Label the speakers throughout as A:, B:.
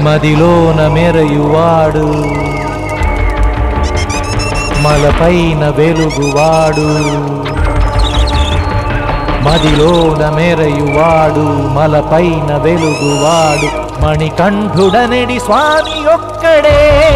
A: మదిలోన మెరయువాడు. మలపైన వెలుగువాడు. మదిలోన మెరయువాడు మలపైన వెలుగువాడు. మణికంఠుడనడి స్వామి ఒక్కడే.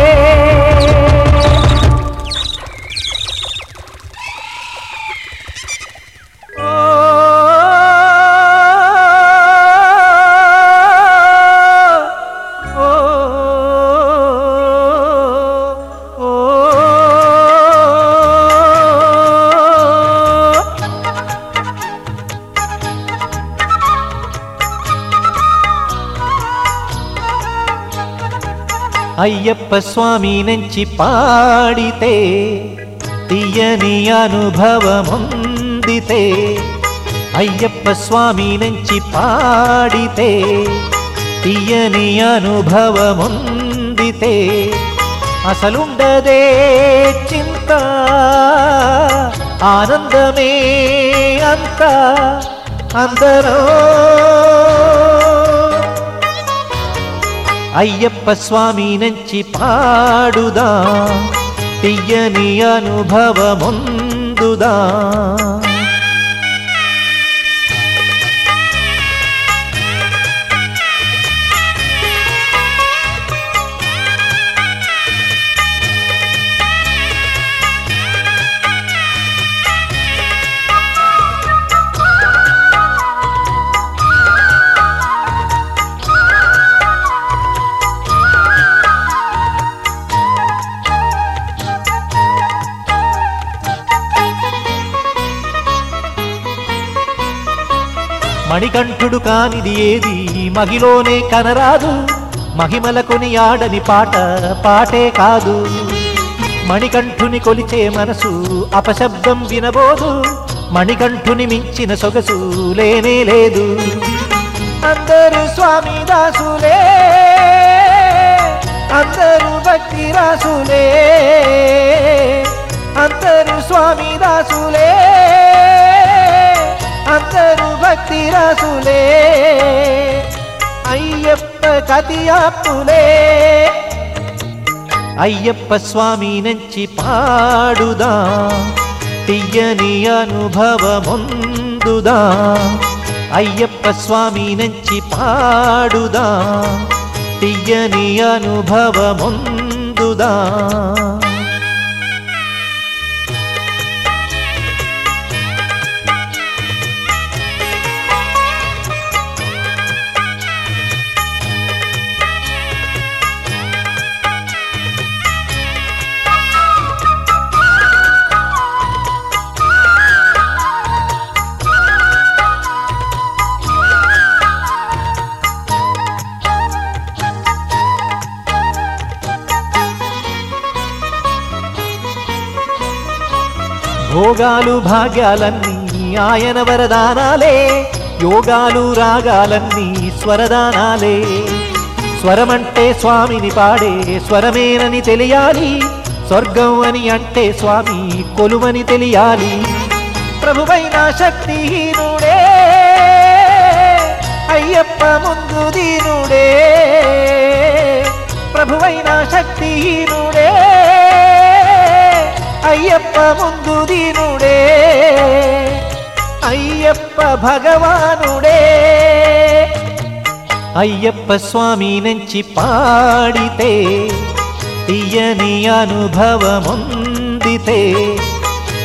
A: అయ్యప్ప స్వామి నుంచి పాడితే తీయని అనుభవముందితే. అయ్యప్ప స్వామి నుంచి పాడితే తీయని అనుభవముందితే. అసలుండదే చింత ఆనందమే అంత. అందరూ అయ్యప్ప స్వామి నుంచి పాడుదా తీయని అనుభవముందుదా. మణికంఠుడు కానిది ఏది? మహిలోనే కనరాదు. మహిమల కొనియాడని పాట పాటే కాదు. మణికంఠుని కొలిచే మనసు అపశబ్దం వినబోదు. మణికంఠుని మించిన సొగసు లేనే లేదు. అందరు స్వామి దాసులే. అందరు భక్తి రాసులే. అందరు స్వామి దాసులే. అందరు భక్తి రాసులే అయ్యప్ప కతియాప్పులే అయ్యప్ప స్వామి నుంచి పాడుదా తీయని అనుభవముందుదా. అయ్యప్ప స్వామి నుంచి పాడుదా తీయని అనుభవముందుదా. భోగాలు భాగ్యాలన్నీ ఆయన వరదానాలే. యోగాలు రాగాలన్నీ స్వరదానాలే. స్వరమంటే స్వామిని పాడే స్వరమేనని తెలియాలి. స్వర్గం అని అంటే స్వామి కొలువని తెలియాలి. ప్రభువైన శక్తిహీనుడే. అయ్యప్ప ముందు దీనుడే. ప్రభువైన శక్తిహీను అయ్యప్ప ముందు దీనుడే. అయ్యప్ప భగవానుడే. అయ్యప్ప స్వామి నుంచి పాడితే తీయని అనుభవముందితే.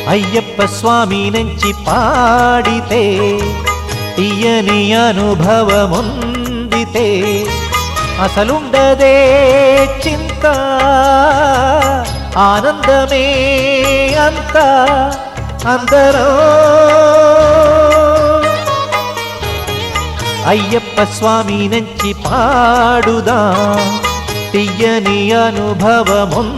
A: అయ్యప్ప స్వామి నుంచి పాడితే తీయని అనుభవముందితే. అసలుండదే చింత ఆనందమే అంత అందరూ. అయ్యప్ప స్వామి నుంచి పాడుదా తీయని అనుభవముందుదా.